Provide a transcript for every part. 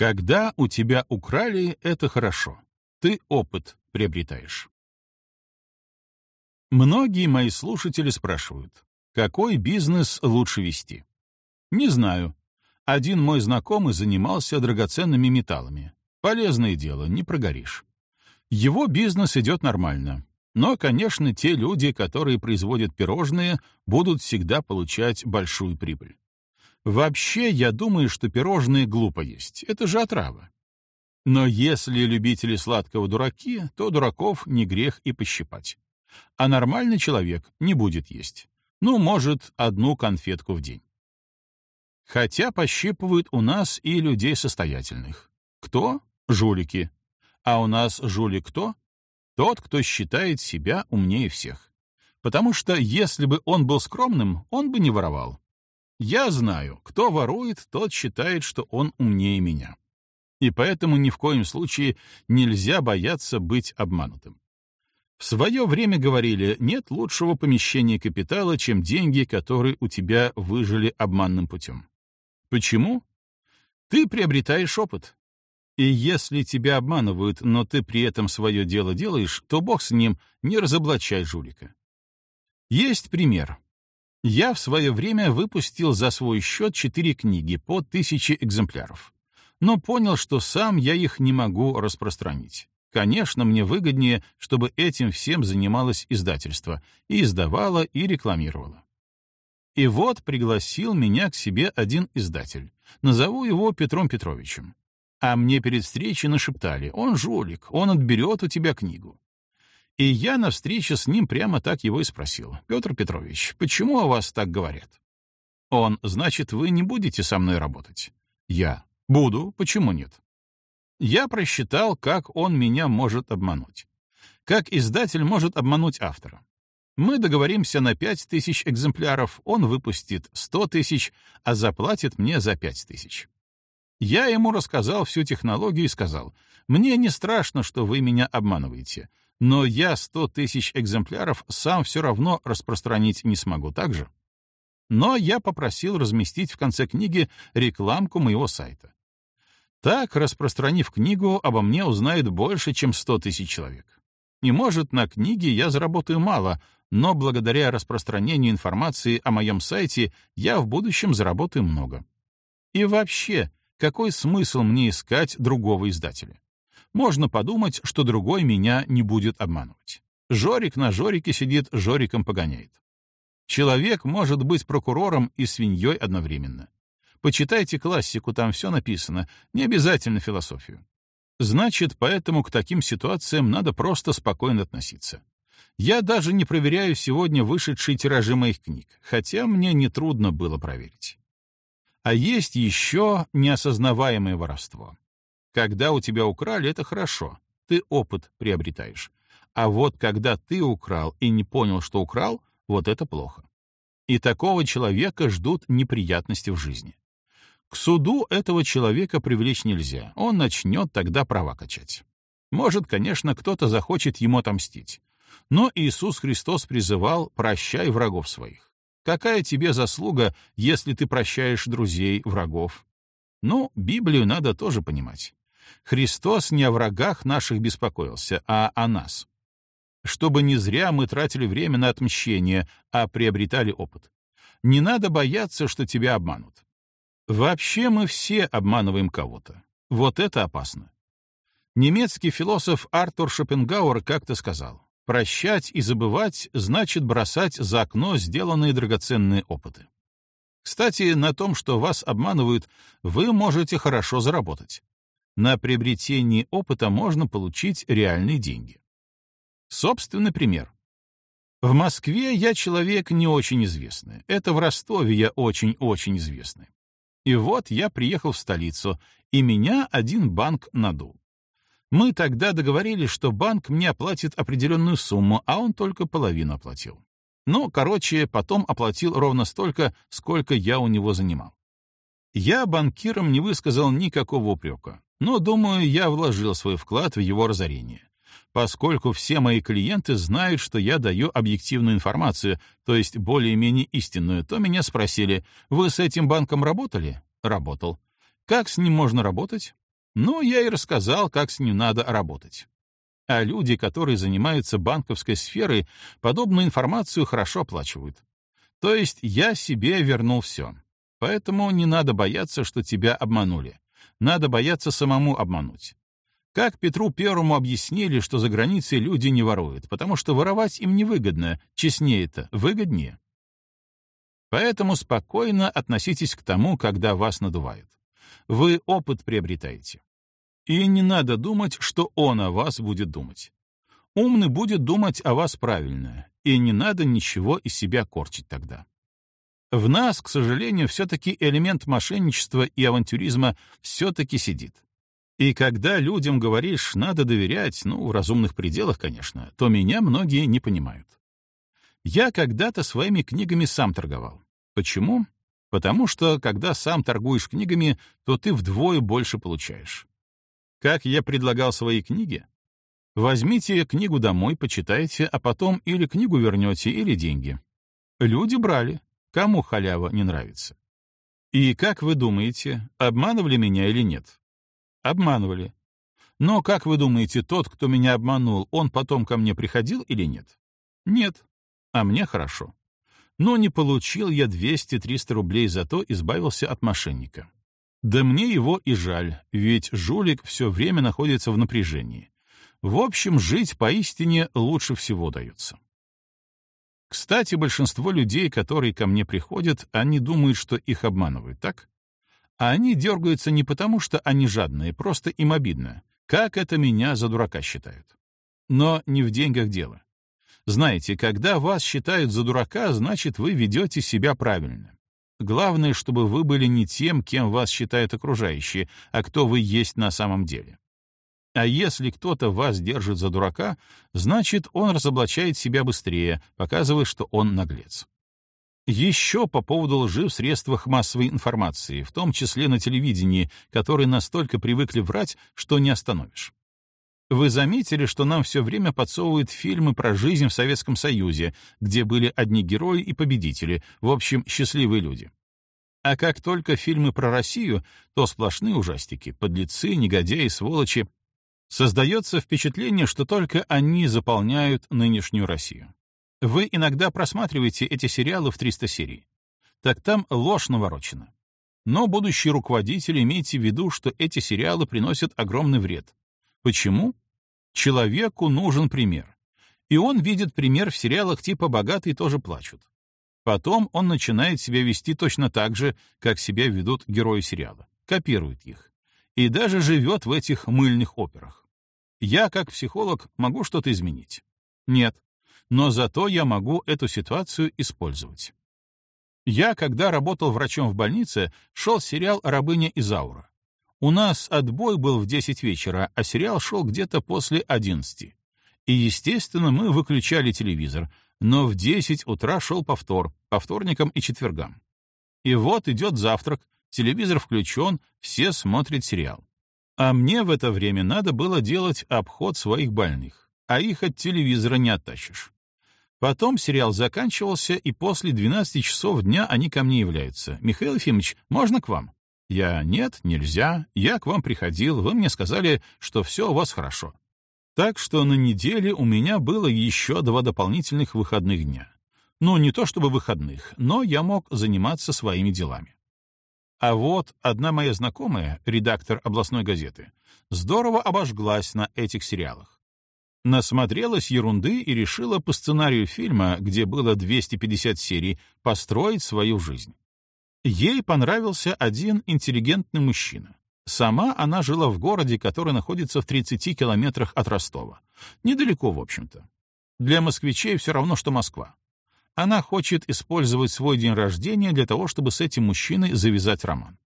Когда у тебя украли, это хорошо. Ты опыт приобретаешь. Многие мои слушатели спрашивают, какой бизнес лучше вести? Не знаю. Один мой знакомый занимался драгоценными металлами. Полезное дело, не прогоришь. Его бизнес идет нормально. Но, конечно, те люди, которые производят пирожные, будут всегда получать большую прибыль. Вообще, я думаю, что пирожные глупо есть. Это же отрава. Но если любители сладкого дураки, то дураков не грех и пощипать. А нормальный человек не будет есть. Ну, может, одну конфетку в день. Хотя пощипывают у нас и людей состоятельных. Кто? Жулики. А у нас жулик кто? Тот, кто считает себя умнее всех. Потому что если бы он был скромным, он бы не воровал. Я знаю, кто ворует, тот считает, что он умнее меня. И поэтому ни в коем случае нельзя бояться быть обманутым. В свое время говорили, нет лучшего помещения капитала, чем деньги, которые у тебя выжили обманным путем. Почему? Ты приобретаешь опыт. И если тебя обманывают, но ты при этом свое дело делаешь, то бог с ним, не разоблачай жулика. Есть пример. Я в свое время выпустил за свой счет четыре книги по тысяче экземпляров, но понял, что сам я их не могу распространить. Конечно, мне выгоднее, чтобы этим всем занималось издательство, и издавало, и рекламировало. И вот пригласил меня к себе один издатель. Назову его Петром Петровичем. А мне перед встречей нашептали, он жулик, он отберет у тебя книгу. И я на встрече с ним прямо так его и спросил. «Петр Петрович, почему о вас так говорят?» Он, «Значит, вы не будете со мной работать?» Я, «Буду, почему нет?» Я просчитал, как он меня может обмануть. Как издатель может обмануть автора. Мы договоримся на пять тысяч экземпляров, он выпустит сто тысяч, а заплатит мне за пять тысяч. Я ему рассказал всю технологию и сказал, «Мне не страшно, что вы меня обманываете но я сто тысяч экземпляров сам все равно распространить не смогу, так же? Но я попросил разместить в конце книги рекламку моего сайта. Так, распространив книгу, обо мне узнает больше, чем сто тысяч человек. И, может, на книге я заработаю мало, но благодаря распространению информации о моем сайте я в будущем заработаю много. И вообще, какой смысл мне искать другого издателя? Можно подумать, что другой меня не будет обманывать. Жорик на Жорике сидит, Жориком погоняет. Человек может быть прокурором и свиньей одновременно. Почитайте классику, там все написано, не обязательно философию. Значит, поэтому к таким ситуациям надо просто спокойно относиться. Я даже не проверяю сегодня вышедшие тиражи моих книг, хотя мне нетрудно было проверить. А есть еще неосознаваемое воровство. Когда у тебя украли, это хорошо, ты опыт приобретаешь. А вот когда ты украл и не понял, что украл, вот это плохо. И такого человека ждут неприятности в жизни. К суду этого человека привлечь нельзя, он начнет тогда права качать. Может, конечно, кто-то захочет ему отомстить. Но Иисус Христос призывал «прощай врагов своих». Какая тебе заслуга, если ты прощаешь друзей, врагов? Ну, Библию надо тоже понимать. Христос не о врагах наших беспокоился, а о нас. Чтобы не зря мы тратили время на отмщение, а приобретали опыт. Не надо бояться, что тебя обманут. Вообще мы все обманываем кого-то. Вот это опасно. Немецкий философ Артур Шопенгауэр как-то сказал, «Прощать и забывать значит бросать за окно сделанные драгоценные опыты». Кстати, на том, что вас обманывают, вы можете хорошо заработать на приобретении опыта можно получить реальные деньги. Собственный пример. В Москве я человек не очень известный. Это в Ростове я очень-очень известный. И вот я приехал в столицу, и меня один банк надул. Мы тогда договорились, что банк мне оплатит определенную сумму, а он только половину оплатил. Ну, короче, потом оплатил ровно столько, сколько я у него занимал. Я банкирам не высказал никакого упрека. Но, думаю, я вложил свой вклад в его разорение. Поскольку все мои клиенты знают, что я даю объективную информацию, то есть более-менее истинную, то меня спросили, вы с этим банком работали? Работал. Как с ним можно работать? Ну, я и рассказал, как с ним надо работать. А люди, которые занимаются банковской сферой, подобную информацию хорошо оплачивают. То есть я себе вернул все. Поэтому не надо бояться, что тебя обманули. Надо бояться самому обмануть. Как Петру Первому объяснили, что за границей люди не воруют, потому что воровать им невыгодно, честнее-то, выгоднее. Поэтому спокойно относитесь к тому, когда вас надувают. Вы опыт приобретаете. И не надо думать, что он о вас будет думать. Умный будет думать о вас правильно, и не надо ничего из себя корчить тогда. В нас, к сожалению, все-таки элемент мошенничества и авантюризма все-таки сидит. И когда людям говоришь «надо доверять», ну, в разумных пределах, конечно, то меня многие не понимают. Я когда-то своими книгами сам торговал. Почему? Потому что, когда сам торгуешь книгами, то ты вдвое больше получаешь. Как я предлагал свои книги? Возьмите книгу домой, почитайте, а потом или книгу вернете, или деньги. Люди брали. Кому халява не нравится? И как вы думаете, обманывали меня или нет? Обманывали. Но, как вы думаете, тот, кто меня обманул, он потом ко мне приходил или нет? Нет. А мне хорошо. Но не получил я 200-300 рублей, зато избавился от мошенника. Да мне его и жаль, ведь жулик все время находится в напряжении. В общем, жить поистине лучше всего дается. Кстати, большинство людей, которые ко мне приходят, они думают, что их обманывают, так? А они дергаются не потому, что они жадные, просто им обидно. Как это меня за дурака считают? Но не в деньгах дело. Знаете, когда вас считают за дурака, значит, вы ведете себя правильно. Главное, чтобы вы были не тем, кем вас считают окружающие, а кто вы есть на самом деле. А если кто-то вас держит за дурака, значит, он разоблачает себя быстрее, показывая, что он наглец. Еще по поводу лжи в средствах массовой информации, в том числе на телевидении, которые настолько привыкли врать, что не остановишь. Вы заметили, что нам все время подсовывают фильмы про жизнь в Советском Союзе, где были одни герои и победители, в общем, счастливые люди. А как только фильмы про Россию, то сплошные ужастики, подлецы, негодяи, сволочи. Создается впечатление, что только они заполняют нынешнюю Россию. Вы иногда просматриваете эти сериалы в 300 серий. Так там ложь наворочена. Но будущие руководители имейте в виду, что эти сериалы приносят огромный вред. Почему? Человеку нужен пример. И он видит пример в сериалах типа «Богатые тоже плачут». Потом он начинает себя вести точно так же, как себя ведут герои сериала. Копирует их. И даже живет в этих мыльных операх. Я, как психолог, могу что-то изменить? Нет но зато я могу эту ситуацию использовать. Я, когда работал врачом в больнице, шел сериал «Рабыня Изаура». У нас отбой был в 10 вечера, а сериал шел где-то после 11. И, естественно, мы выключали телевизор, но в 10 утра шел повтор, по вторникам и четвергам. И вот идет завтрак, телевизор включен, все смотрят сериал. А мне в это время надо было делать обход своих больных, а их от телевизора не оттащишь. Потом сериал заканчивался, и после 12 часов дня они ко мне являются. «Михаил Ефимович, можно к вам?» Я «Нет, нельзя. Я к вам приходил. Вы мне сказали, что все у вас хорошо». Так что на неделе у меня было еще два дополнительных выходных дня. Ну, не то чтобы выходных, но я мог заниматься своими делами. А вот одна моя знакомая, редактор областной газеты, здорово обожглась на этих сериалах. Насмотрелась ерунды и решила по сценарию фильма, где было 250 серий, построить свою жизнь. Ей понравился один интеллигентный мужчина. Сама она жила в городе, который находится в 30 километрах от Ростова. Недалеко, в общем-то. Для москвичей все равно, что Москва. Она хочет использовать свой день рождения для того, чтобы с этим мужчиной завязать роман.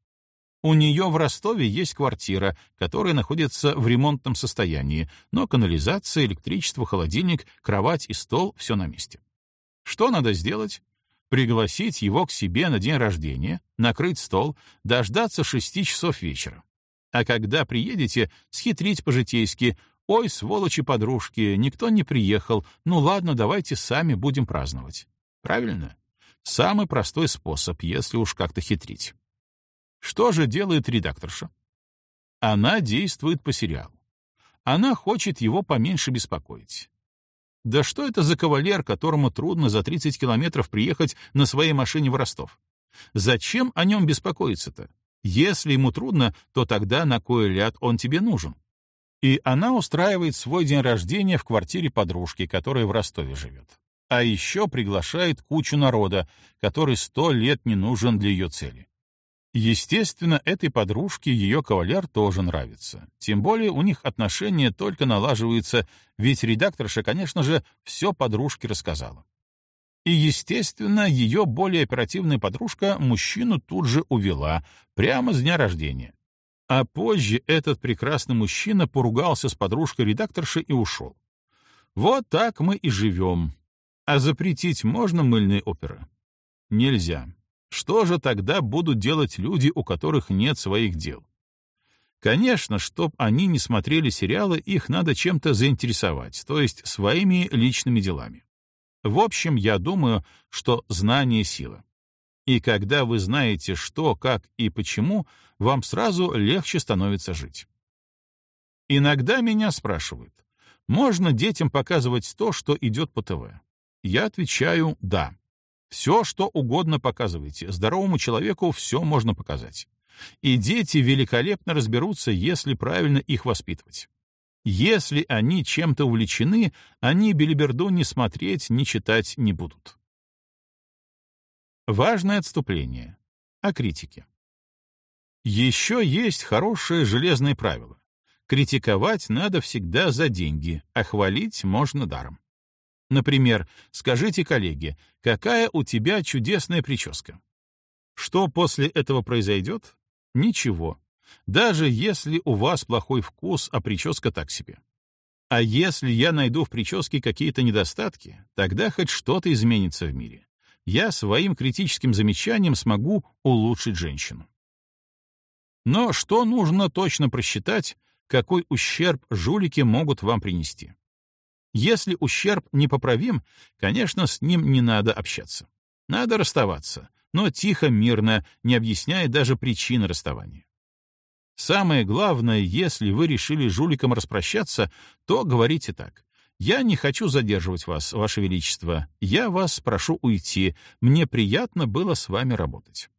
У нее в Ростове есть квартира, которая находится в ремонтном состоянии, но канализация, электричество, холодильник, кровать и стол — все на месте. Что надо сделать? Пригласить его к себе на день рождения, накрыть стол, дождаться шести часов вечера. А когда приедете, схитрить по-житейски «Ой, сволочи-подружки, никто не приехал, ну ладно, давайте сами будем праздновать». Правильно? Самый простой способ, если уж как-то хитрить. Что же делает редакторша? Она действует по сериалу. Она хочет его поменьше беспокоить. Да что это за кавалер, которому трудно за 30 километров приехать на своей машине в Ростов? Зачем о нем беспокоиться-то? Если ему трудно, то тогда на кой ляд он тебе нужен? И она устраивает свой день рождения в квартире подружки, которая в Ростове живет. А еще приглашает кучу народа, который сто лет не нужен для ее цели. Естественно, этой подружке ее кавалер тоже нравится. Тем более у них отношения только налаживаются, ведь редакторша, конечно же, все подружке рассказала. И, естественно, ее более оперативная подружка мужчину тут же увела, прямо с дня рождения. А позже этот прекрасный мужчина поругался с подружкой редакторши и ушел. Вот так мы и живем. А запретить можно мыльные оперы? Нельзя. Что же тогда будут делать люди, у которых нет своих дел? Конечно, чтоб они не смотрели сериалы, их надо чем-то заинтересовать, то есть своими личными делами. В общем, я думаю, что знание — сила. И когда вы знаете, что, как и почему, вам сразу легче становится жить. Иногда меня спрашивают, можно детям показывать то, что идет по ТВ? Я отвечаю «да». Все, что угодно показывайте. Здоровому человеку все можно показать. И дети великолепно разберутся, если правильно их воспитывать. Если они чем-то увлечены, они белиберду не смотреть, не читать не будут. Важное отступление. О критике. Еще есть хорошее железное правило. Критиковать надо всегда за деньги, а хвалить можно даром. Например, скажите коллеге, какая у тебя чудесная прическа. Что после этого произойдет? Ничего. Даже если у вас плохой вкус, а прическа так себе. А если я найду в прическе какие-то недостатки, тогда хоть что-то изменится в мире. Я своим критическим замечанием смогу улучшить женщину. Но что нужно точно просчитать, какой ущерб жулики могут вам принести? Если ущерб непоправим, конечно, с ним не надо общаться. Надо расставаться, но тихо, мирно, не объясняя даже причины расставания. Самое главное, если вы решили жуликом распрощаться, то говорите так. «Я не хочу задерживать вас, Ваше Величество. Я вас прошу уйти. Мне приятно было с вами работать».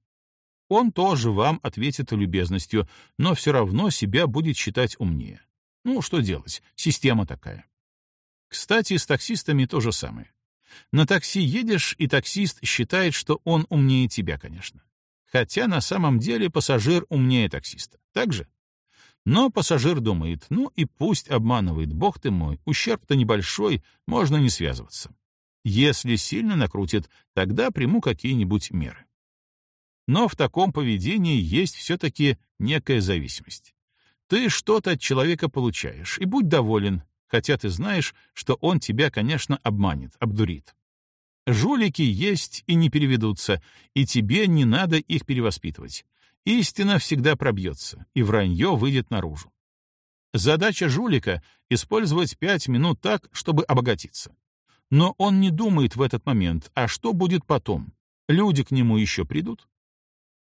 Он тоже вам ответит любезностью, но все равно себя будет считать умнее. Ну, что делать, система такая. Кстати, с таксистами то же самое. На такси едешь, и таксист считает, что он умнее тебя, конечно. Хотя на самом деле пассажир умнее таксиста. Так же? Но пассажир думает, ну и пусть обманывает, бог ты мой, ущерб-то небольшой, можно не связываться. Если сильно накрутит, тогда приму какие-нибудь меры. Но в таком поведении есть все-таки некая зависимость. Ты что-то от человека получаешь, и будь доволен, хотя ты знаешь, что он тебя, конечно, обманет, обдурит. Жулики есть и не переведутся, и тебе не надо их перевоспитывать. Истина всегда пробьется, и вранье выйдет наружу. Задача жулика — использовать пять минут так, чтобы обогатиться. Но он не думает в этот момент, а что будет потом? Люди к нему еще придут?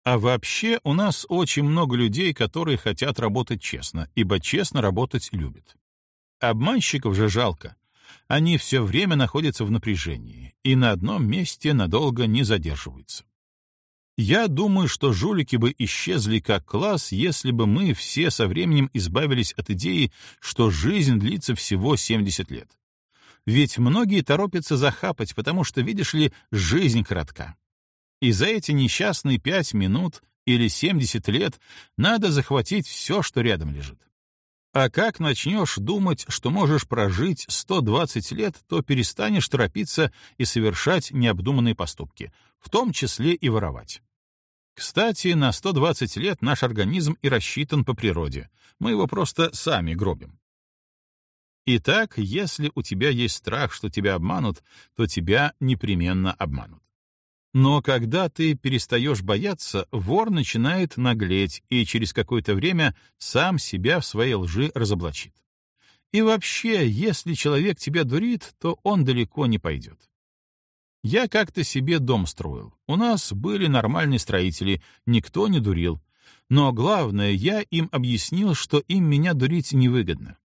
А вообще у нас очень много людей, которые хотят работать честно, ибо честно работать любят. Обманщиков же жалко. Они все время находятся в напряжении и на одном месте надолго не задерживаются. Я думаю, что жулики бы исчезли как класс, если бы мы все со временем избавились от идеи, что жизнь длится всего 70 лет. Ведь многие торопятся захапать, потому что, видишь ли, жизнь коротка. И за эти несчастные пять минут или 70 лет надо захватить все, что рядом лежит. А как начнешь думать, что можешь прожить 120 лет, то перестанешь торопиться и совершать необдуманные поступки, в том числе и воровать. Кстати, на 120 лет наш организм и рассчитан по природе. Мы его просто сами гробим. Итак, если у тебя есть страх, что тебя обманут, то тебя непременно обманут. Но когда ты перестаешь бояться, вор начинает наглеть и через какое-то время сам себя в своей лжи разоблачит. И вообще, если человек тебя дурит, то он далеко не пойдет. Я как-то себе дом строил. У нас были нормальные строители, никто не дурил. Но главное, я им объяснил, что им меня дурить невыгодно.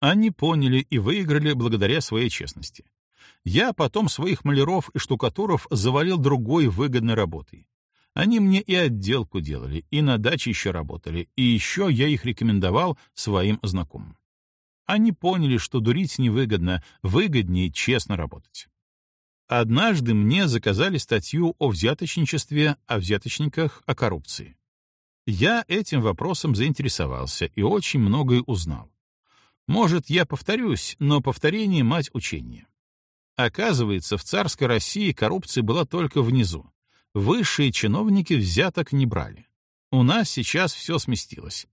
Они поняли и выиграли благодаря своей честности. Я потом своих маляров и штукатуров завалил другой выгодной работой. Они мне и отделку делали, и на даче еще работали, и еще я их рекомендовал своим знакомым. Они поняли, что дурить невыгодно, выгоднее честно работать. Однажды мне заказали статью о взяточничестве, о взяточниках, о коррупции. Я этим вопросом заинтересовался и очень многое узнал. Может, я повторюсь, но повторение — мать учения. Оказывается, в царской России коррупция была только внизу. Высшие чиновники взяток не брали. У нас сейчас все сместилось.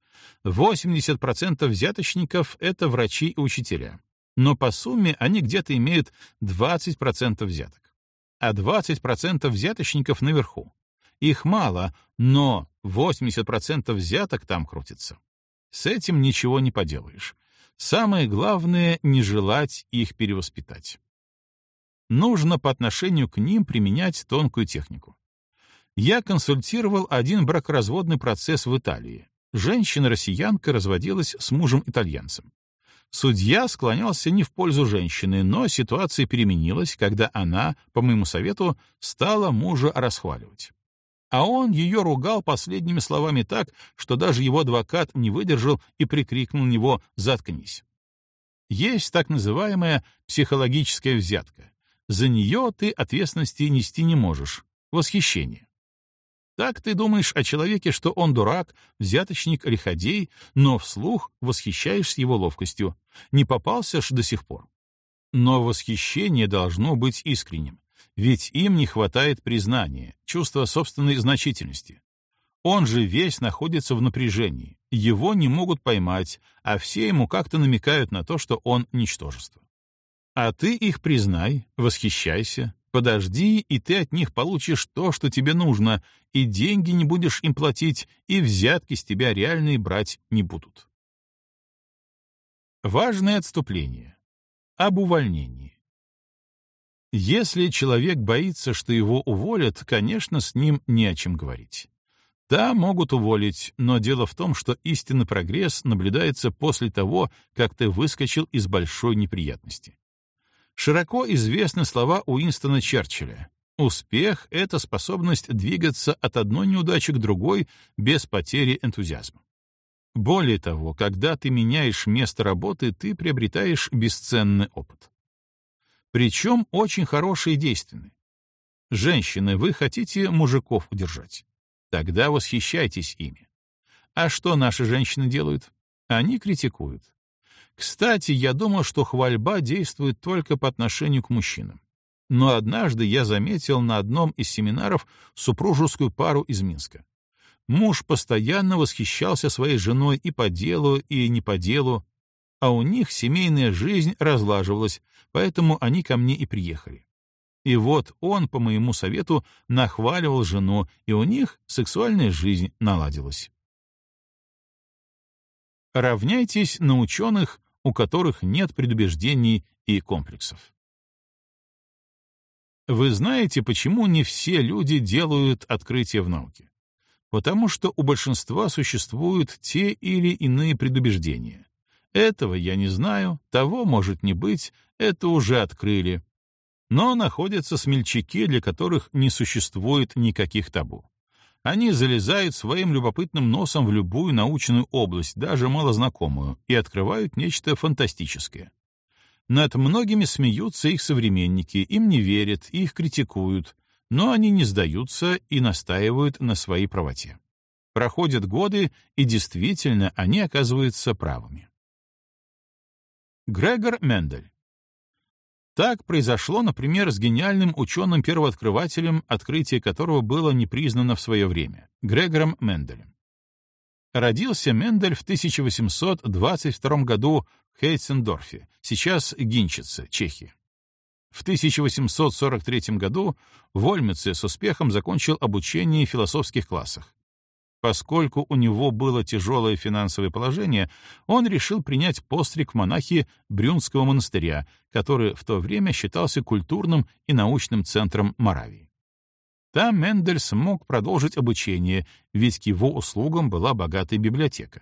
80% взяточников — это врачи и учителя. Но по сумме они где-то имеют 20% взяток. А 20% взяточников наверху. Их мало, но 80% взяток там крутится. С этим ничего не поделаешь. Самое главное — не желать их перевоспитать. Нужно по отношению к ним применять тонкую технику. Я консультировал один бракоразводный процесс в Италии. Женщина-россиянка разводилась с мужем-итальянцем. Судья склонялся не в пользу женщины, но ситуация переменилась, когда она, по моему совету, стала мужа расхваливать. А он ее ругал последними словами так, что даже его адвокат не выдержал и прикрикнул на него «заткнись». Есть так называемая психологическая взятка. За нее ты ответственности нести не можешь. Восхищение. Так ты думаешь о человеке, что он дурак, взяточник, лиходей, но вслух восхищаешься его ловкостью. Не попался ж до сих пор. Но восхищение должно быть искренним, ведь им не хватает признания, чувства собственной значительности. Он же весь находится в напряжении, его не могут поймать, а все ему как-то намекают на то, что он ничтожество. А ты их признай, восхищайся, Подожди, и ты от них получишь то, что тебе нужно, и деньги не будешь им платить, и взятки с тебя реальные брать не будут. Важное отступление. Об увольнении. Если человек боится, что его уволят, конечно, с ним не о чем говорить. Да, могут уволить, но дело в том, что истинный прогресс наблюдается после того, как ты выскочил из большой неприятности. Широко известны слова Уинстона Черчилля. Успех — это способность двигаться от одной неудачи к другой без потери энтузиазма. Более того, когда ты меняешь место работы, ты приобретаешь бесценный опыт. Причем очень хороший и действенный. Женщины, вы хотите мужиков удержать? Тогда восхищайтесь ими. А что наши женщины делают? Они критикуют. Кстати, я думал, что хвальба действует только по отношению к мужчинам. Но однажды я заметил на одном из семинаров супружескую пару из Минска. Муж постоянно восхищался своей женой и по делу, и не по делу, а у них семейная жизнь разлаживалась, поэтому они ко мне и приехали. И вот он, по моему совету, нахваливал жену, и у них сексуальная жизнь наладилась. Равняйтесь на ученых, у которых нет предубеждений и комплексов. Вы знаете, почему не все люди делают открытия в науке? Потому что у большинства существуют те или иные предубеждения. Этого я не знаю, того может не быть, это уже открыли. Но находятся смельчаки, для которых не существует никаких табу. Они залезают своим любопытным носом в любую научную область, даже малознакомую, и открывают нечто фантастическое. Над многими смеются их современники, им не верят, их критикуют, но они не сдаются и настаивают на своей правоте. Проходят годы, и действительно они оказываются правыми. Грегор Мендель так произошло, например, с гениальным ученым-первооткрывателем, открытие которого было не признано в свое время, Грегором Менделем. Родился Мендель в 1822 году в Хейцендорфе, сейчас Гинчице, Чехия. В 1843 году в Ольмице с успехом закончил обучение в философских классах. Поскольку у него было тяжелое финансовое положение, он решил принять постриг монахи Брюнского монастыря, который в то время считался культурным и научным центром Моравии. Там Мендель смог продолжить обучение, ведь к его услугам была богатая библиотека.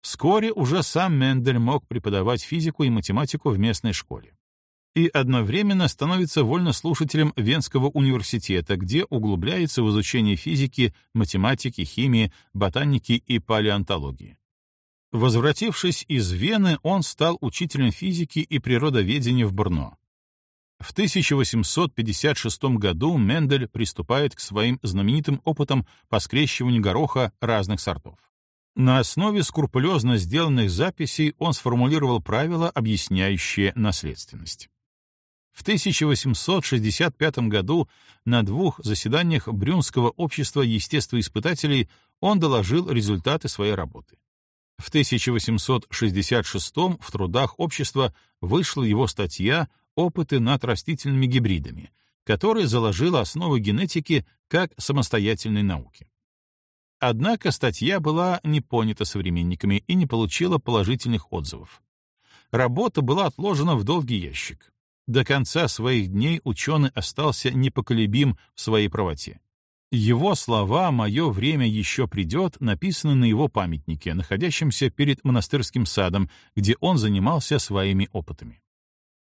Вскоре уже сам Мендель мог преподавать физику и математику в местной школе. И одновременно становится вольнослушателем Венского университета, где углубляется в изучение физики, математики, химии, ботаники и палеонтологии. Возвратившись из Вены, он стал учителем физики и природоведения в Брно. В 1856 году Мендель приступает к своим знаменитым опытам по скрещиванию гороха разных сортов. На основе скрупулезно сделанных записей он сформулировал правила, объясняющие наследственность. В 1865 году на двух заседаниях Брюнского общества естествоиспытателей он доложил результаты своей работы. В 1866 в трудах общества вышла его статья опыты над растительными гибридами, который заложил основы генетики как самостоятельной науки. Однако статья была не понята современниками и не получила положительных отзывов. Работа была отложена в долгий ящик. До конца своих дней ученый остался непоколебим в своей правоте. Его слова «Мое время еще придет» написаны на его памятнике, находящемся перед монастырским садом, где он занимался своими опытами.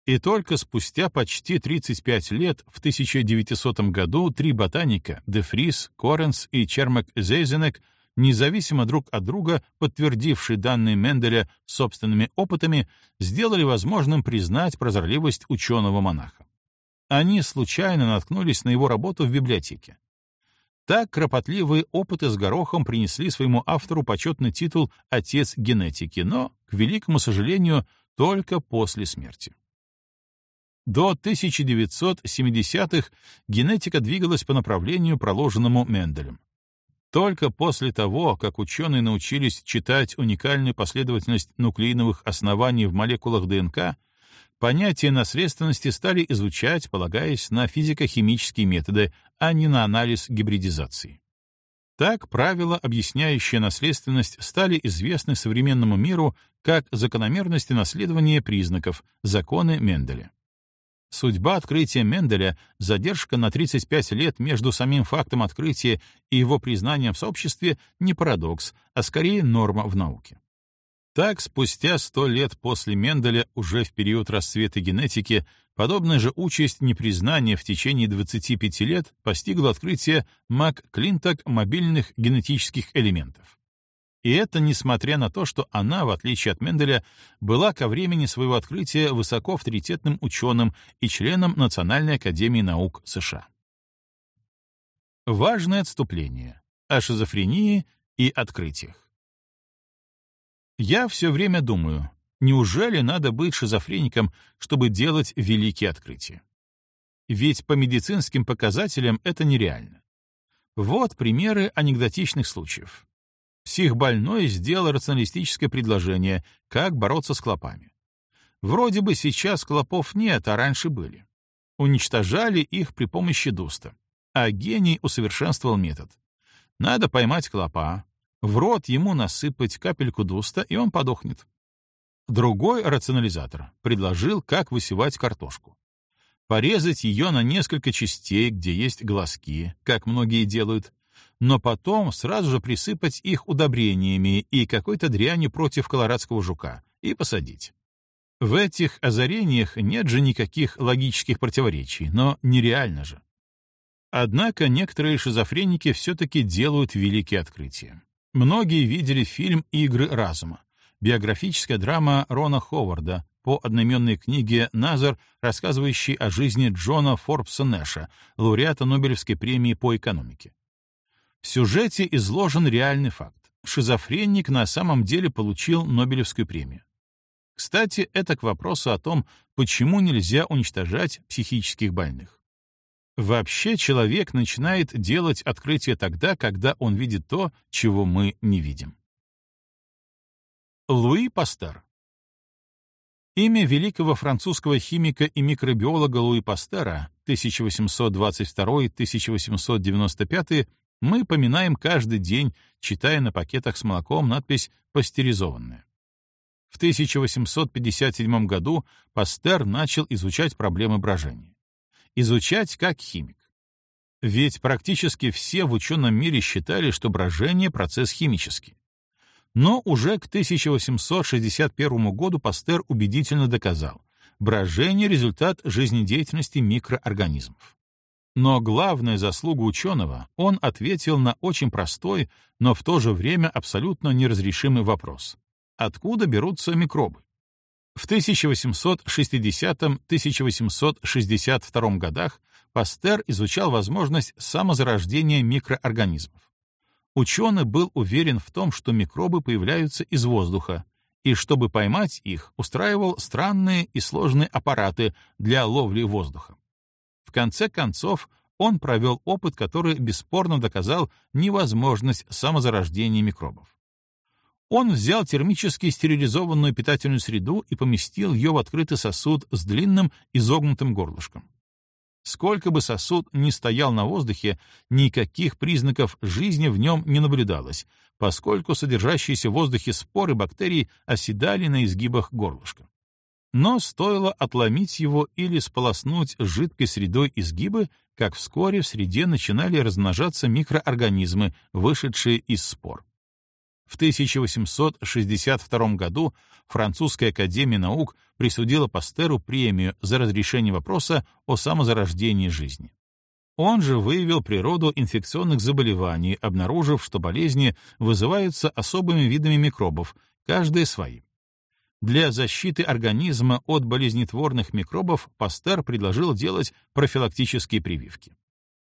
И только спустя почти 35 лет, в 1900 году, три ботаника — Де Фрис, Коренс и Чермак Зейзенек, независимо друг от друга подтвердившие данные Менделя собственными опытами, сделали возможным признать прозорливость ученого-монаха. Они случайно наткнулись на его работу в библиотеке. Так кропотливые опыты с горохом принесли своему автору почетный титул «Отец генетики», но, к великому сожалению, только после смерти. До 1970-х генетика двигалась по направлению, проложенному Менделем. Только после того, как ученые научились читать уникальную последовательность нуклеиновых оснований в молекулах ДНК, понятие наследственности стали изучать, полагаясь на физико-химические методы, а не на анализ гибридизации. Так правила, объясняющие наследственность, стали известны современному миру как закономерности наследования признаков, законы Менделя. Судьба открытия Менделя, задержка на 35 лет между самим фактом открытия и его признанием в сообществе не парадокс, а скорее норма в науке. Так, спустя сто лет после Менделя, уже в период расцвета генетики, подобная же участь непризнания в течение 25 лет постигла открытие МакКлинток мобильных генетических элементов. И это несмотря на то, что она, в отличие от Менделя, была ко времени своего открытия высоко авторитетным ученым и членом Национальной академии наук США. Важное отступление о шизофрении и открытиях. Я все время думаю, неужели надо быть шизофреником, чтобы делать великие открытия? Ведь по медицинским показателям это нереально. Вот примеры анекдотичных случаев. Психбольной сделал рационалистическое предложение, как бороться с клопами. Вроде бы сейчас клопов нет, а раньше были. Уничтожали их при помощи дуста. А гений усовершенствовал метод. Надо поймать клопа, в рот ему насыпать капельку дуста, и он подохнет. Другой рационализатор предложил, как высевать картошку. Порезать ее на несколько частей, где есть глазки, как многие делают, но потом сразу же присыпать их удобрениями и какой-то дрянью против колорадского жука и посадить. В этих озарениях нет же никаких логических противоречий, но нереально же. Однако некоторые шизофреники все-таки делают великие открытия. Многие видели фильм «Игры разума», биографическая драма Рона Ховарда по одноименной книге «Назар», рассказывающей о жизни Джона Форбса Нэша, лауреата Нобелевской премии по экономике. В сюжете изложен реальный факт. Шизофреник на самом деле получил Нобелевскую премию. Кстати, это к вопросу о том, почему нельзя уничтожать психических больных. Вообще человек начинает делать открытие тогда, когда он видит то, чего мы не видим. Луи Пастер Имя великого французского химика и микробиолога Луи Пастера 1822-1895 мы поминаем каждый день, читая на пакетах с молоком надпись «пастеризованное». В 1857 году Пастер начал изучать проблемы брожения. Изучать как химик. Ведь практически все в ученом мире считали, что брожение — процесс химический. Но уже к 1861 году Пастер убедительно доказал, брожение — результат жизнедеятельности микроорганизмов. Но главная заслуга ученого — он ответил на очень простой, но в то же время абсолютно неразрешимый вопрос. Откуда берутся микробы? В 1860-1862 годах Пастер изучал возможность самозарождения микроорганизмов. Ученый был уверен в том, что микробы появляются из воздуха, и чтобы поймать их, устраивал странные и сложные аппараты для ловли воздуха. В конце концов, он провел опыт, который бесспорно доказал невозможность самозарождения микробов. Он взял термически стерилизованную питательную среду и поместил ее в открытый сосуд с длинным изогнутым горлышком. Сколько бы сосуд ни стоял на воздухе, никаких признаков жизни в нем не наблюдалось, поскольку содержащиеся в воздухе споры бактерий оседали на изгибах горлышка. Но стоило отломить его или сполоснуть жидкой средой изгибы, как вскоре в среде начинали размножаться микроорганизмы, вышедшие из спор. В 1862 году Французская академия наук присудила Пастеру премию за разрешение вопроса о самозарождении жизни. Он же выявил природу инфекционных заболеваний, обнаружив, что болезни вызываются особыми видами микробов, каждая свои. Для защиты организма от болезнетворных микробов Пастер предложил делать профилактические прививки.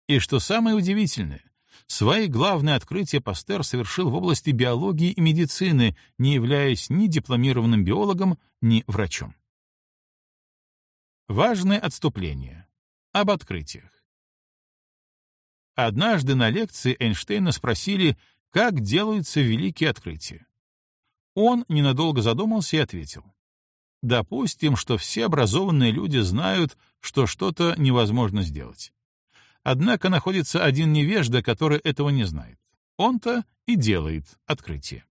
И что самое удивительное, Свои главные открытия Пастер совершил в области биологии и медицины, не являясь ни дипломированным биологом, ни врачом. Важное отступление. Об открытиях. Однажды на лекции Эйнштейна спросили, как делаются великие открытия. Он ненадолго задумался и ответил. Допустим, что все образованные люди знают, что что-то невозможно сделать. Однако находится один невежда, который этого не знает. Он-то и делает открытие.